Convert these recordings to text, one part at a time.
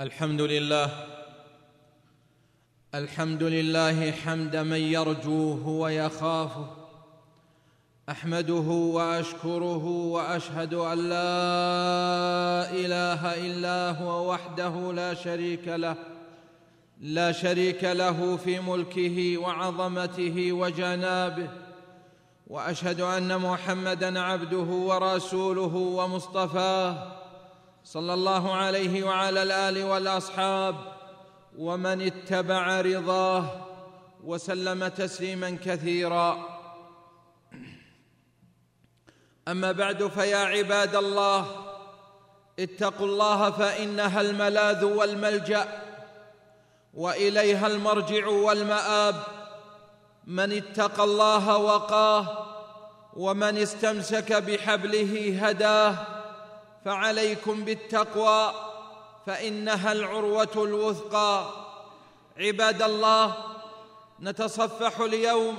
الحمد لله. الحمد لله حمد من يرجوه ويخافه. أحمده وأشكره وأشهد أن لا إله إلا هو وحده لا شريك له. لا شريك له في ملكه وعظمته وجنابه. وأشهد أن محمدا عبده ورسوله ومصطفاه. صلى الله عليه وعلى الآل والأصحاب ومن اتبع رضاه وسلم تسليما كثيرا. أما بعد فيا عباد الله اتقوا الله فإنها الملاذ والملجأ وإليها المرجع والمآب. من اتقى الله وقاه ومن استمسك بحبله هداه. فعليكم بالتقوى فإنها العروة الوثقى. عباد الله نتصفح اليوم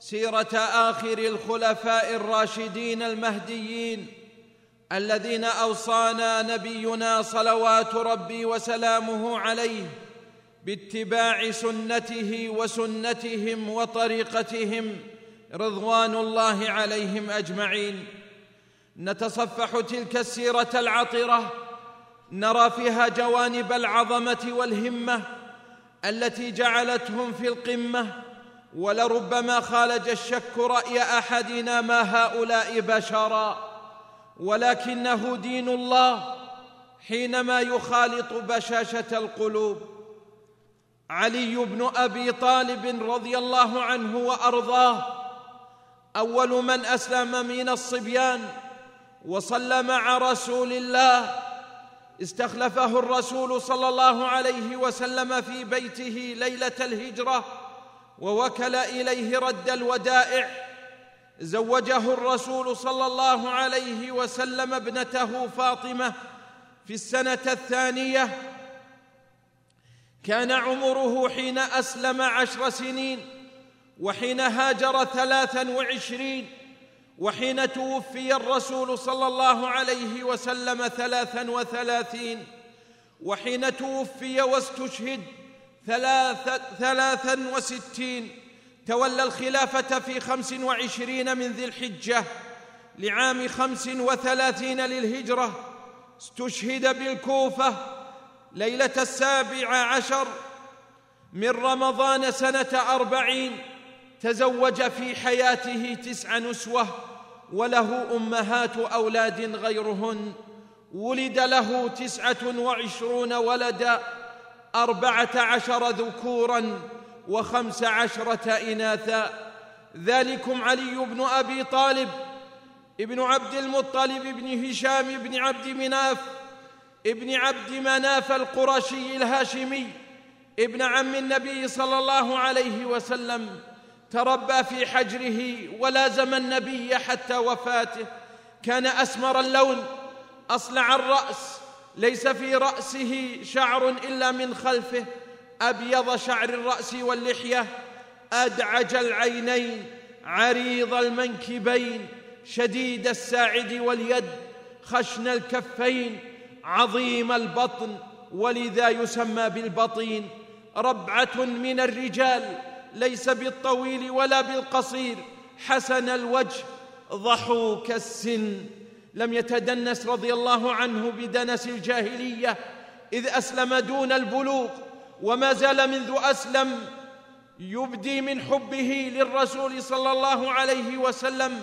سيرة آخر الخلفاء الراشدين المهديين الذين أوصانا نبينا صلوات ربي وسلامه عليه باتباع سنته وسنتهم وطريقتهم رضوان الله عليهم أجمعين. نتصفح تلك السيرة العطرة نرى فيها جوانب العظمة والهمة التي جعلتهم في القمة ولربما خالج الشك رأي أحدنا ما هؤلاء بشرا. ولكنه دين الله حينما يخالط بشاشة القلوب. علي بن أبي طالب رضي الله عنه وأرضاه أول من أسلم من الصبيان وصلى مع رسول الله. استخلفه الرسول صلى الله عليه وسلم في بيته ليلة الهجرة ووكل إليه رد الودائع. زوجه الرسول صلى الله عليه وسلم ابنته فاطمة في السنة الثانية. كان عمره حين أسلم عشر سنين وحين هاجر ثلاثا وعشرين. وحين توفي الرسول صلى الله عليه وسلم ثلاثا وثلاثين وحين توفي واستشهد ثلاثة ثلاثا وستين تولى الخلافة في خمس وعشرين من ذي الحجة لعام خمس وثلاثين للهجرة استشهد بالكوفة ليلة السابع عشر من رمضان سنة أربعين تزوج في حياته تسع نسوة وله أمهات أولاد غيرهن ولد له تسعة وعشرون ولدا أربعة عشر ذكورا وخمس عشرة إناثا. ذلكم علي بن أبي طالب ابن عبد المطلب بن هشام بن عبد مناف ابن عبد مناف القرشي الهاشمي ابن عم النبي صلى الله عليه وسلم. تربى في حجره ولازم النبي حتى وفاته. كان أسمر اللون أصلع الرأس ليس في رأسه شعر إلا من خلفه. أبيض شعر الرأس واللحية أدعج العينين عريض المنكبين شديد الساعد واليد خشن الكفين عظيم البطن ولذا يسمى بالبطين. ربعة من الرجال ليس بالطويل ولا بالقصير. حسن الوجه ضحوك السن. لم يتدنس رضي الله عنه بدنس الجاهلية إذ أسلم دون البلوغ. وما زال منذ أسلم يبدي من حبه للرسول صلى الله عليه وسلم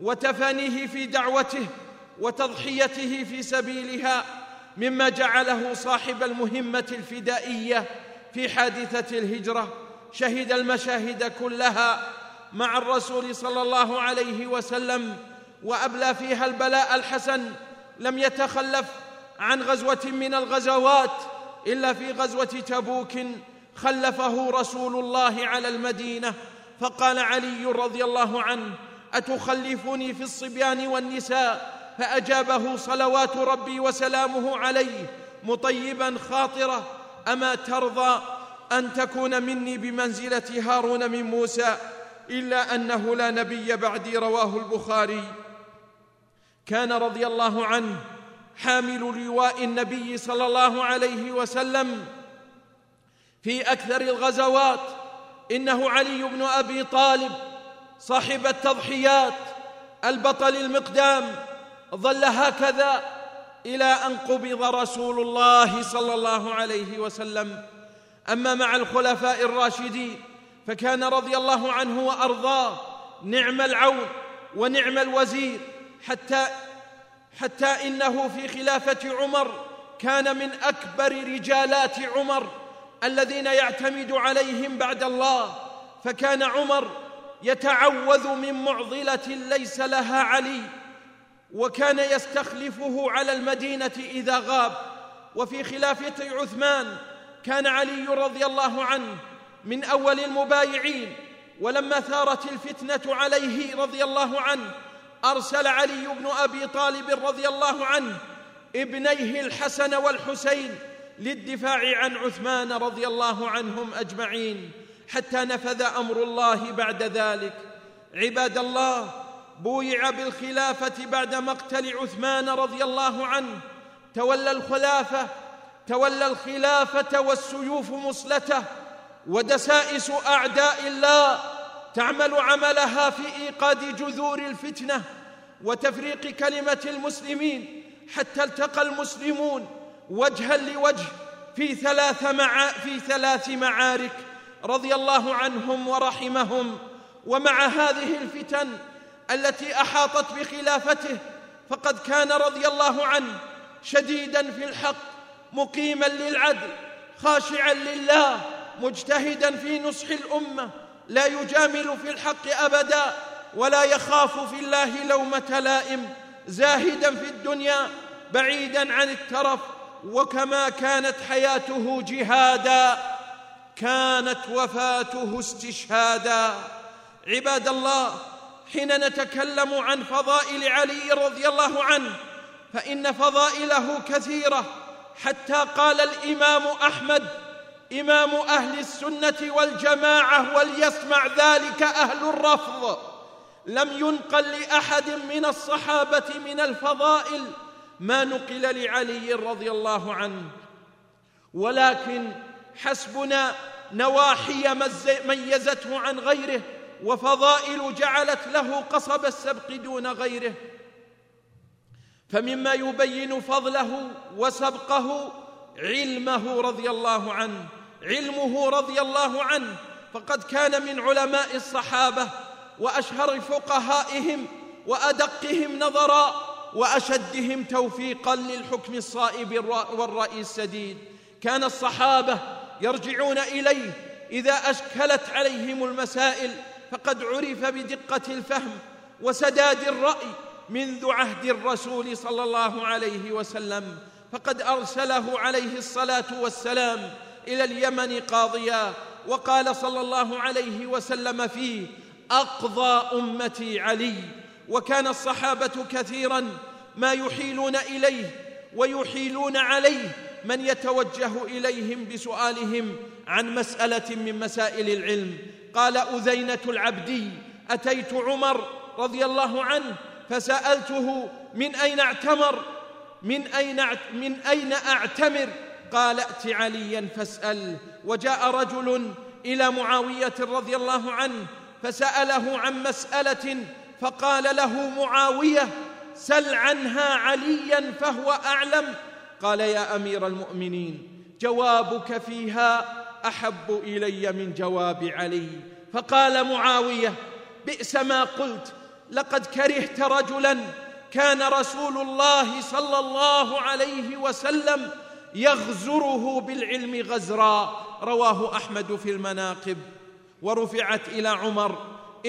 وتفانيه في دعوته وتضحيته في سبيلها مما جعله صاحب المهمة الفدائية في حادثة الهجرة. شهد المشاهد كلها مع الرسول صلى الله عليه وسلم وأبلى فيها البلاء الحسن. لم يتخلف عن غزوة من الغزوات إلا في غزوة تبوك. خلفه رسول الله على المدينة. فقال علي رضي الله عنه أتخلفني في الصبيان والنساء؟ فأجابه صلوات ربي وسلامه عليه مطيبا خاطرة أما ترضى أن تكون مني بمنزلة هارون من موسى إلا أنه لا نبي بعدي رواه البخاري. كان رضي الله عنه حامل لواء النبي صلى الله عليه وسلم في أكثر الغزوات. إنه علي بن أبي طالب صاحب التضحيات البطل المقدام ظل هكذا إلى أن قبض رسول الله صلى الله عليه وسلم. أما مع الخلفاء الراشدين فكان رضي الله عنه وأرضاه نعم العون ونعم الوزير حتى حتى إنه في خلافة عمر كان من أكبر رجالات عمر الذين يعتمد عليهم بعد الله. فكان عمر يتعوذ من معضلة ليس لها علي وكان يستخلفه على المدينة إذا غاب. وفي خلافة عثمان كان علي رضي الله عنه من أول المبايعين ولما ثارت الفتنة عليه رضي الله عنه أرسل علي بن أبي طالب رضي الله عنه ابنيه الحسن والحسين للدفاع عن عثمان رضي الله عنهم أجمعين حتى نفذ أمر الله بعد ذلك. عباد الله بويع بالخلافة بعد مقتل عثمان رضي الله عنه تولى الخلافة تولى الخلافة والسيوف مصلته ودسائس أعداء الله تعمل عملها في إيقاد جذور الفتنة وتفريق كلمة المسلمين حتى التقى المسلمون وجها لوجه في ثلاث مع في ثلاث معارك رضي الله عنهم ورحمهم. ومع هذه الفتن التي أحاطت بخلافته فقد كان رضي الله عنه شديدا في الحق مقيما للعدل خاشعا لله مجتهدا في نصح الأمة لا يجامل في الحق أبدا ولا يخاف في الله لومة لائم زاهدا في الدنيا بعيدا عن الترف وكما كانت حياته جهادا كانت وفاته استشهادا. عباد الله حين نتكلم عن فضائل علي رضي الله عنه فإن فضائله كثيرة حتى قال الإمام أحمد إمام أهل السنة والجماعة وليسمع ذلك أهل الرفض. لم ينقل لأحد من الصحابة من الفضائل ما نقل لعلي رضي الله عنه. ولكن حسبنا نواحي ميزته عن غيره وفضائل جعلت له قصب السبق دون غيره. فمما يبين فضله وسبقه علمه رضي الله عنه علمه رضي الله عنه. فقد كان من علماء الصحابة وأشهر فقهائهم وأدقهم نظرا وأشدهم توفيقا للحكم الصائب والراي السديد. كان الصحابة يرجعون إليه إذا أشكلت عليهم المسائل فقد عرف بدقة الفهم وسداد الرأي منذ عهد الرسول صلى الله عليه وسلم فقد أرسله عليه الصلاة والسلام إلى اليمن قاضيا وقال صلى الله عليه وسلم فيه أقضى أمتي علي وكان الصحابة كثيرا ما يحيلون إليه ويحيلون عليه من يتوجه إليهم بسؤالهم عن مسألة من مسائل العلم. قال أذينة العبدي أتيت عمر رضي الله عنه فسألته من أين اعتمر؟ من أين من أين أعتمر؟ قال ائت عليا فاسأل. وجاء رجل إلى معاوية رضي الله عنه فسأله عن مسألة فقال له معاوية سل عنها عليا فهو أعلم. قال يا أمير المؤمنين جوابك فيها أحب إلي من جواب علي. فقال معاوية بئس ما قلت لقد كرهت رجلا كان رسول الله صلى الله عليه وسلم يغزره بالعلم غزرا. رواه أحمد في المناقب. ورفعت إلى عمر.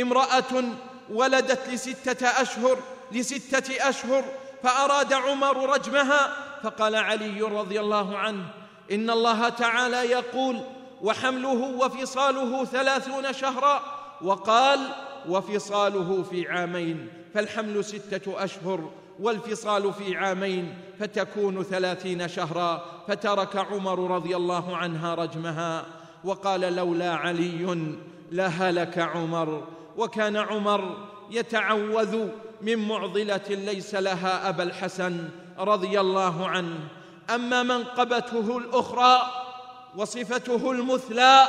امرأة ولدت لستة أشهر لستة أشهر فأراد عمر رجمها فقال علي رضي الله عنه إن الله تعالى يقول وحمله وفصاله ثلاثون شهرا وقال وفصاله في عامين فالحمل ستة أشهر والفصال في عامين فتكون ثلاثين شهرا فترك عمر رضي الله عنها رجمها. وقال لولا علي لهلك عمر. وكان عمر يتعوذ من معضلة ليس لها أبا الحسن رضي الله عنه. أما منقبته الأخرى وصفته المثلى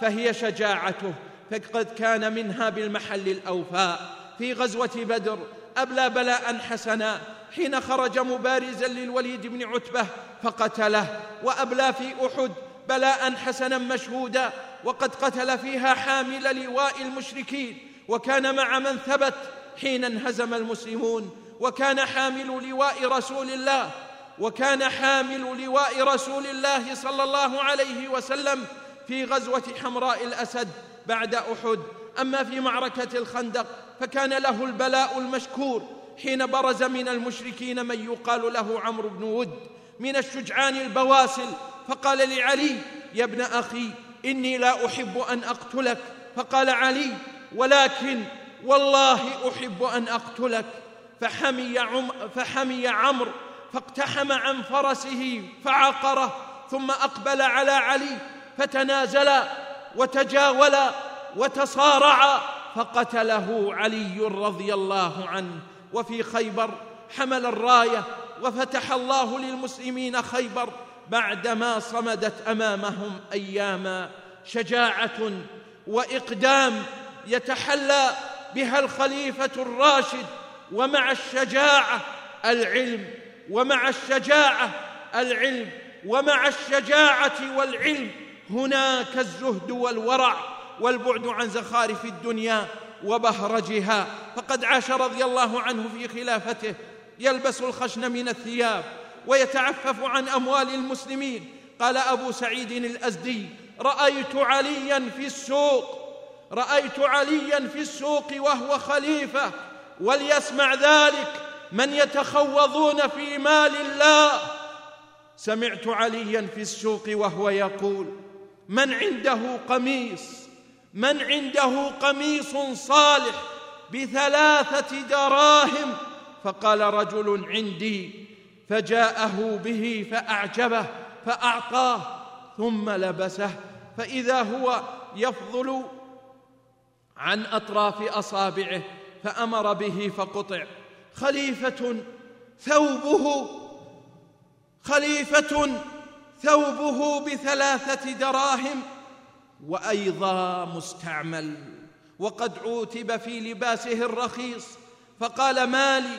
فهي شجاعته. فقد كان منها بالمحل الأوفاء في غزوة بدر. أبلى بلاء حسنا حين خرج مبارزا للوليد بن عتبة فقتله وأبلى في أحد بلاء حسنا مشهودا وقد قتل فيها حامل لواء المشركين. وكان مع من ثبت حين انهزم المسلمون وكان حامل لواء رسول الله وكان حامل لواء رسول الله صلى الله عليه وسلم في غزوة حمراء الأسد. بعد أحد. أما في معركة الخندق فكان له البلاء المشكور. حين برز من المشركين من يقال له عمرو بن ود من الشجعان البواسل فقال لعلي يا ابن أخي إني لا أحب أن أقتلك. فقال علي ولكن والله أحب أن أقتلك. فحمي, عم فحمي عمرو فاقتحم عن فرسه فعقره ثم أقبل على علي فتنازلا وتجاولا وتصارعا فقتله علي رضي الله عنه. وفي خيبر حمل الراية وفتح الله للمسلمين خيبر بعدما صمدت أمامهم أياما شجاعة وإقدام يتحلى بها الخليفة الراشد. ومع الشجاعة العلم ومع الشجاعة العلم ومع الشجاعة والعلم هناك الزهد والورع والبعد عن زخارف الدنيا وبهرجها. فقد عاش رضي الله عنه في خلافته يلبس الخشن من الثياب ويتعفف عن أموال المسلمين. قال أبو سعيد الأزدي رأيت عليا في السوق رأيت عليا في السوق وهو خليفة وليسمع ذلك من يتخوضون في مال الله. سمعت عليا في السوق وهو يقول من عنده قميص من عنده قميص صالح بثلاثة دراهم فقال رجل عندي فجاءه به فأعجبه فأعطاه ثم لبسه فإذا هو يفضل عن أطراف أصابعه فأمر به فقطع. خليفة ثوبه خليفة ثوبه بثلاثة دراهم وأيضا مستعمل وقد عوتب في لباسه الرخيص فقال مالي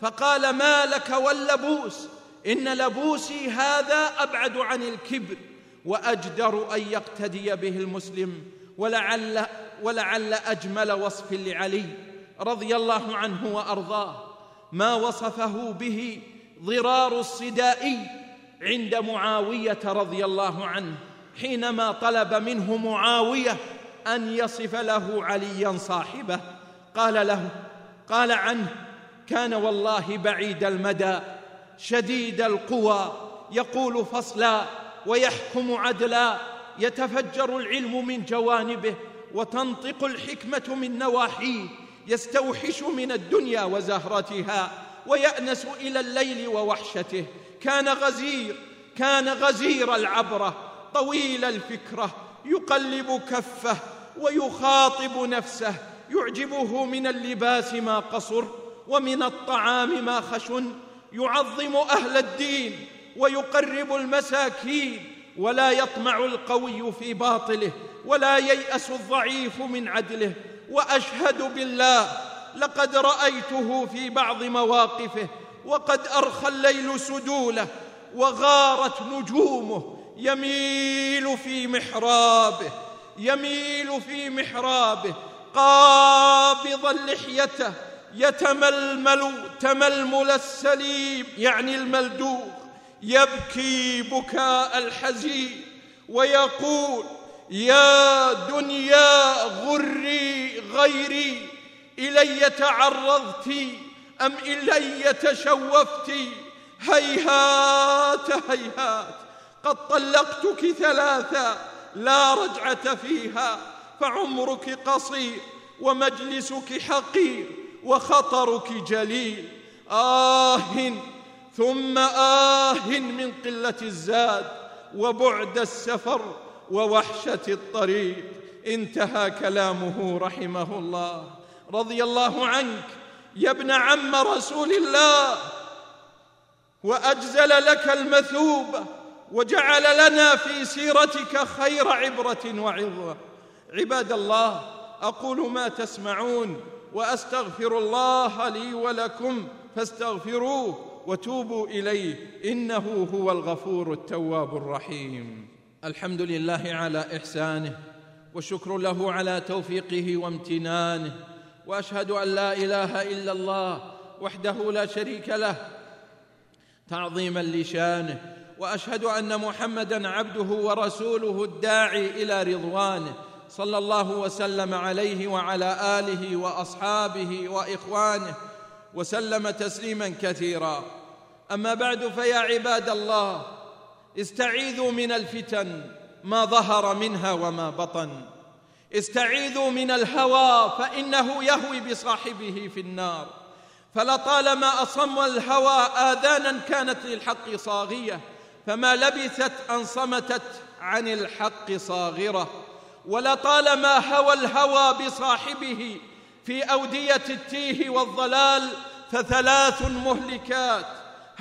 فقال ما لك واللبوس إن لبوسي هذا أبعد عن الكبر وأجدر أن يقتدي به المسلم ولعل ولعل أجمل وصف لعلي رضي الله عنه وأرضاه ما وصفه به ضرار الصدائي عند معاوية رضي الله عنه حينما طلب منه معاوية أن يصف له عليا صاحبه قال له قال عنه كان والله بعيد المدى شديد القوى يقول فصلا ويحكم عدلا يتفجر العلم من جوانبه وتنطق الحكمة من نواحيه يستوحش من الدنيا وزهرتها ويأنس إلى الليل ووحشته. كان غزير كان غزير العبرة. طويل الفكرة يقلب كفه ويخاطب نفسه. يعجبه من اللباس ما قصر ومن الطعام ما خشن. يعظم أهل الدين ويقرب المساكين. ولا يطمع القوي في باطله ولا ييأس الضعيف من عدله. وأشهد بالله لقد رأيته في بعض مواقفه وقد أرخى الليل سدوله وغارت نجومه يميل في محرابه يميل في محرابه قابضا لحيته يتململ تململ السليم يعني الملدوغ يبكي بكاء الحزين ويقول يا دنيا غري غيري إلي تعرضت أم إلي تشوفت؟ هيهات هيهات. قد طلقتك ثلاثا لا رجعة فيها فعمرك قصير ومجلسك حقير وخطرك جليل. آه ثم آه من قلة الزاد وبعد السفر ووحشة الطريق. انتهى كلامه رحمه الله. رضي الله عنك يا ابن عم رسول الله وأجزل لك المثوبه وجعل لنا في سيرتك خير عبرة وعظة. عباد الله أقول ما تسمعون وأستغفر الله لي ولكم فاستغفروه وتوبوا إليه إنه هو الغفور التواب الرحيم. الحمد لله على إحسانه والشكر له على توفيقه وامتنانه وأشهد أن لا إله إلا الله وحده لا شريك له تعظيما لشانه وأشهد أن محمدا عبده ورسوله الداعي إلى رضوانه صلى الله وسلم عليه وعلى آله وأصحابه وإخوانه وسلم تسليما كثيرا. أما بعد فيا عباد الله استعيذوا من الفتن ما ظهر منها وما بطن. استعيذوا من الهوى فإنه يهوي بصاحبه في النار. فلطالما أصم الهوى آذانا كانت للحق صاغية فما لبثت أن صمتت عن الحق صاغرة. ولطالما هوى الهوى بصاحبه في أودية التيه والضلال فثلاث مهلكات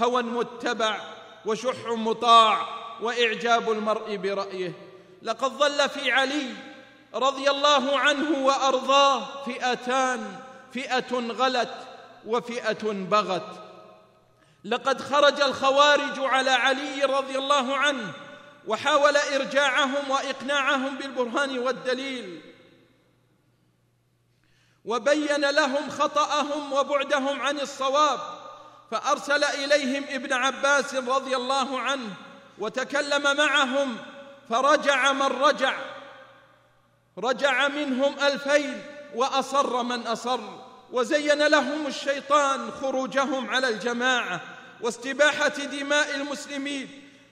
هوى متبع وشح مطاع وإعجاب المرء برأيه. لقد ظل في علي رضي الله عنه وأرضاه فئتان فئة غلت وفئة بغت. لقد خرج الخوارج على علي رضي الله عنه وحاول إرجاعهم وإقناعهم بالبرهان والدليل. وبين لهم خطأهم وبعدهم عن الصواب فأرسل إليهم ابن عباس رضي الله عنه وتكلم معهم فرجع من رجع. رجع منهم ألفين وأصر من أصر وزين لهم الشيطان خروجهم على الجماعة واستباحة دماء المسلمين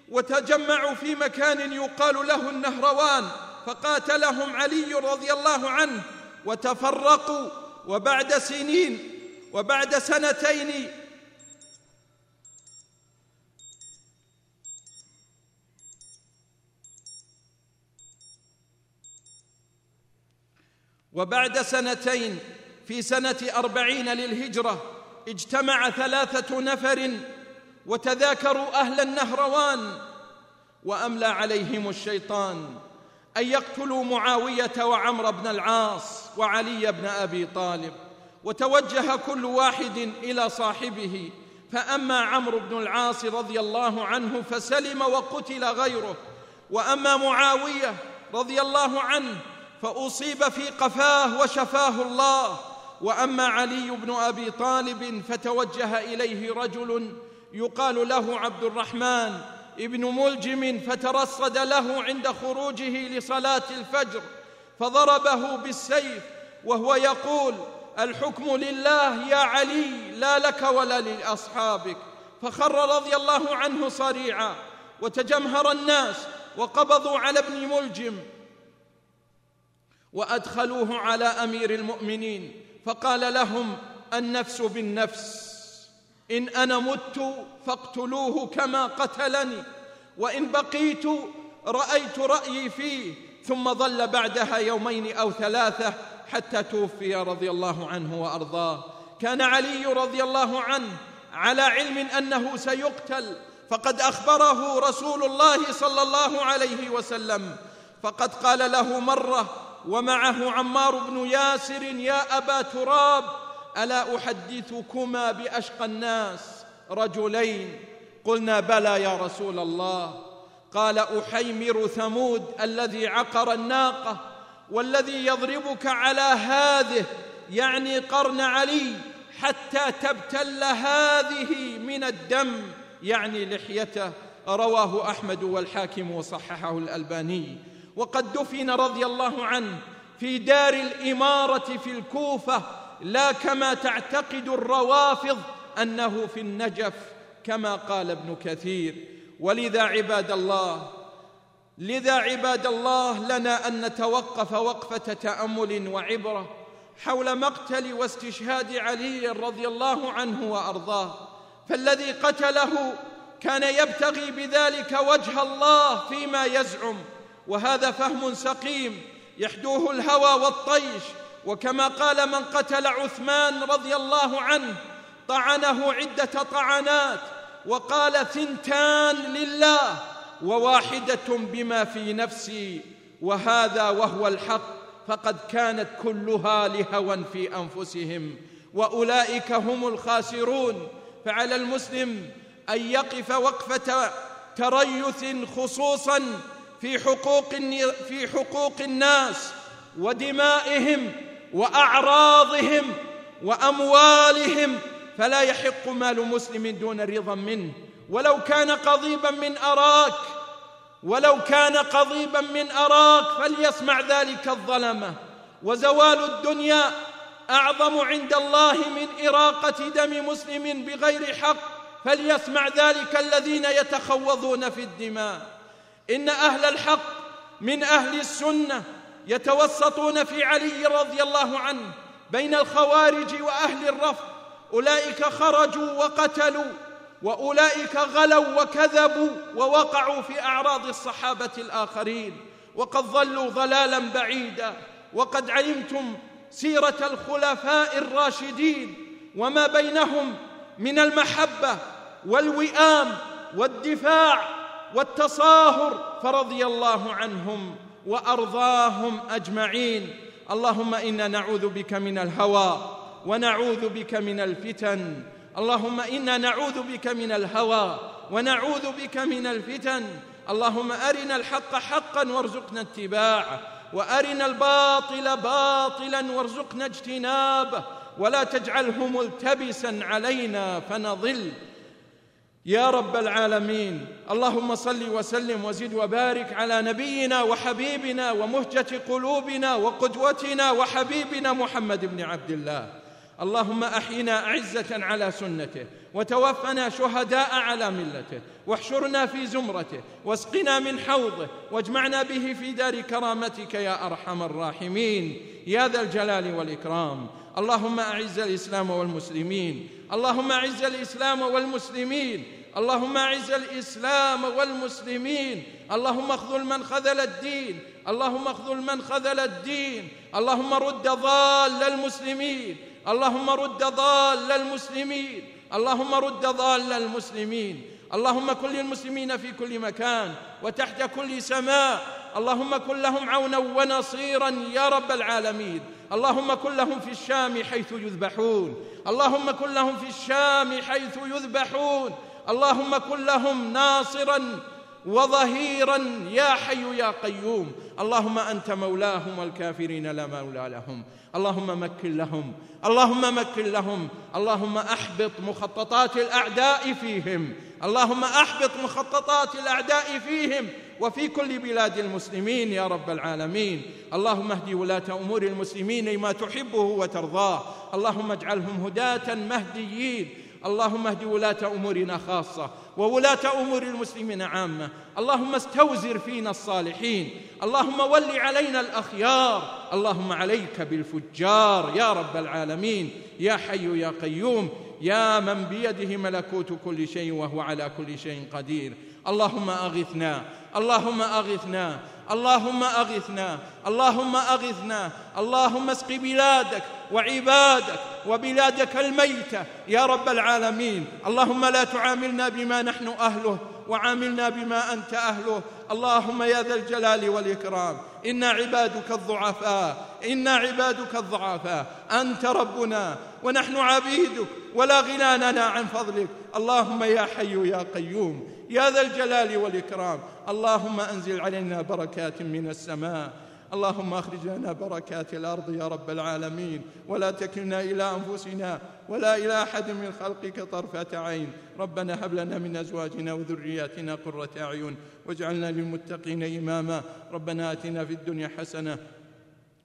وتجمعوا في مكان يقال له النهروان فقاتلهم علي رضي الله عنه وتفرقوا وبعد سنين وبعد سنتين وبعد سنتين في سنة أربعين للهجرة اجتمع ثلاثة نفر وتذاكروا أهل النهروان وأملى عليهم الشيطان أن يقتلوا معاوية وعمر بن العاص وعلي بن أبي طالب. وتوجه كل واحد إلى صاحبه فأما عمرو بن العاص رضي الله عنه فسلم وقتل غيره. وأما معاوية رضي الله عنه فأصيب في قفاه وشفاه الله. وأما علي بن أبي طالب فتوجه إليه رجل يقال له عبد الرحمن ابن ملجم فترصد له عند خروجه لصلاة الفجر فضربه بالسيف وهو يقول الحكم لله يا علي لا لك ولا لأصحابك. فخر رضي الله عنه صريعا وتجمهر الناس وقبضوا على ابن ملجم وأدخلوه على أمير المؤمنين. فقال لهم النفس بالنفس. إن أنا مت فاقتلوه كما قتلني. وإن بقيت رأيت رأيي فيه. ثم ظل بعدها يومين أو ثلاثة حتى توفي رضي الله عنه وأرضاه. كان علي رضي الله عنه على علم أنه سيقتل. فقد أخبره رسول الله صلى الله عليه وسلم. فقد قال له مرة ومعه عمار بن ياسر يا أبا تراب ألا أحدثكما بأشقى الناس رجلين؟ قلنا بلى يا رسول الله. قال أحيمر ثمود الذي عقر الناقة والذي يضربك على هذه يعني قرن علي حتى تبتل هذه من الدم يعني لحيته. رواه أحمد والحاكم وصححه الألباني. وقد دفن رضي الله عنه في دار الإمارة في الكوفة لا كما تعتقد الروافض أنه في النجف كما قال ابن كثير. ولذا عباد الله لذا عباد الله لنا أن نتوقف وقفة تأمل وعبرة حول مقتل واستشهاد علي رضي الله عنه وأرضاه. فالذي قتله كان يبتغي بذلك وجه الله فيما يزعم. وهذا فهم سقيم يحدوه الهوى والطيش. وكما قال من قتل عثمان رضي الله عنه طعنه عدة طعنات وقال ثنتان لله وواحدة بما في نفسي. وهذا وهو الحق فقد كانت كلها لهوى في أنفسهم. وأولئك هم الخاسرون. فعلى المسلم أن يقف وقفه تريث خصوصا في حقوق في حقوق الناس ودمائهم وأعراضهم وأموالهم. فلا يحق مال مسلم دون رضا منه. ولو كان قضيبا من أراك ولو كان قضيبا من أراك فليسمع ذلك الظلمه وزوال الدنيا أعظم عند الله من إراقة دم مسلم بغير حق. فليسمع ذلك الذين يتخوضون في الدماء. إن أهل الحق من أهل السنة يتوسطون في علي رضي الله عنه بين الخوارج وأهل الرفض. أولئك خرجوا وقتلوا وأولئك غلوا وكذبوا ووقعوا في أعراض الصحابة الآخرين. وقد ضلوا ضلالا بعيدا. وقد علمتم سيرة الخلفاء الراشدين وما بينهم من المحبة والوئام والدفاع والتصاهر فرضي الله عنهم وأرضاهم أجمعين. اللهم إنا نعوذ بك من الهوى ونعوذ بك من الفتن. اللهم إنا نعوذ بك من الهوى ونعوذ بك من الفتن. اللهم أرنا الحق حقا وارزقنا اتباعه وأرنا الباطل باطلا وارزقنا اجتنابه. ولا تجعله ملتبسا علينا فنضل. يا رب العالمين اللهم صل وسلم وزد وبارك على نبينا وحبيبنا ومهجة قلوبنا وقدوتنا وحبيبنا محمد بن عبد الله. اللهم أحينا اعزه على سنته وتوفنا شهداء على ملته واحشرنا في زمرته واسقنا من حوضه واجمعنا به في دار كرامتك يا أرحم الراحمين. يا ذا الجلال والإكرام. اللهم أعز الإسلام والمسلمين. اللهم أعز الإسلام والمسلمين. اللهم أعز الإسلام والمسلمين. اللهم اخذل من خذل الدين. اللهم اخذل من خذل الدين. اللهم رد ضال المسلمين. اللهم رد ضال المسلمين. اللهم رد ضال المسلمين. اللهم كن للمسلمين في كل مكان وتحت كل سماء. اللهم كن لهم عونا ونصيرا يا رب العالمين. اللهم كن لهم في الشام حيث يذبحون. اللهم كن لهم في الشام حيث يذبحون. اللهم كن لهم ناصرا وظهيرا يا حي يا قيوم. اللهم أنت مولاهم والكافرين لا مولى لهم. اللهم مكن لهم. اللهم مكن لهم. اللهم أحبط مخططات الأعداء فيهم. اللهم أحبط مخططات الأعداء فيهم. وفي كل بلاد المسلمين يا رب العالمين. اللهم اهد ولاة أمور المسلمين لما تحبه وترضاه. اللهم اجعلهم هداة مهديين. اللهم اهد ولاة أمورنا خاصة وولاة أمور المسلمين عامة. اللهم استوزر فينا الصالحين. اللهم ول علينا الأخيار. اللهم عليك بالفجار. يا رب العالمين. يا حي يا قيوم. يا من بيده ملكوت كل شيء وهو على كل شيء قدير. اللهم أغثنا. اللهم أغثنا. اللهم أغثنا اللهم أغثنا اللهم اسق بلادك وعبادك وبلادك الميتة يا رب العالمين. اللهم لا تعاملنا بما نحن أهله وعاملنا بما أنت أهله. اللهم يا ذا الجلال والإكرام إنا عبادك الضعفاء إنا عبادك الضعفاء. أنت ربنا ونحن عبيدك ولا غنى لنا عن فضلك. اللهم يا حي يا قيوم يا ذا الجلال والإكرام. اللهم أنزل علينا بركات من السماء. اللهم أخرج لنا بركات الأرض يا رب العالمين. ولا تكلنا إلى أنفسنا ولا إلى أحد من خلقك طرفة عين. ربنا هب لنا من أزواجنا وذرياتنا قرة أعين. واجعلنا للمتقين إماما. ربنا آتنا في الدنيا حسنة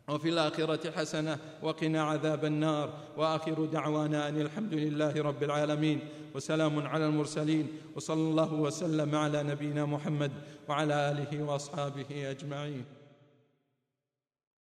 وفي الآخرة حسنة وقنا عذاب النار. وآخر دعوانا أن الحمد لله رب العالمين وسلام على المرسلين وصلى الله وسلم على نبينا محمد وعلى آله وأصحابه أجمعين.